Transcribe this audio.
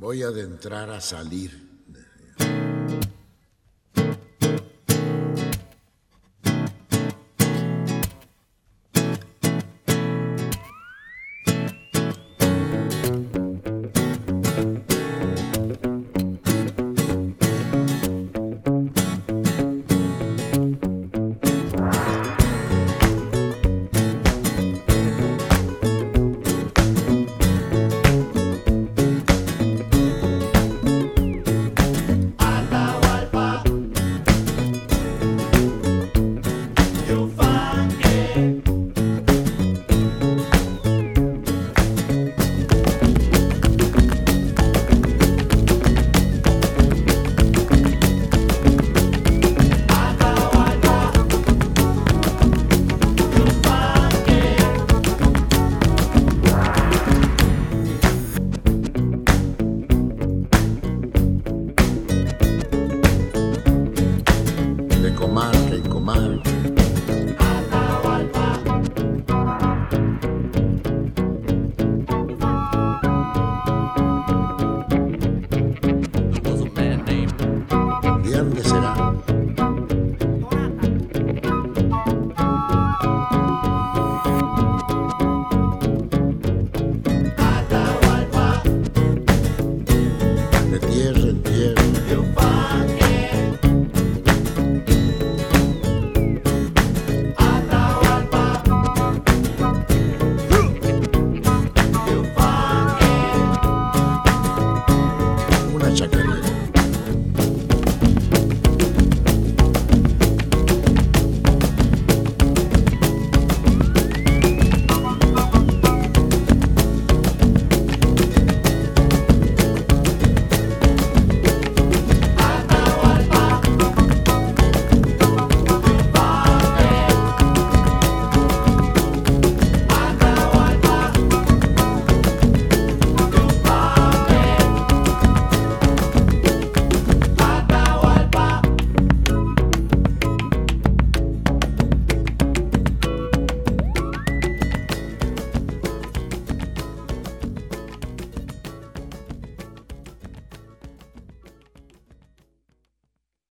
Voy a adentrar a salir. Comarca y comarca. ¿De dónde será? achacarrero.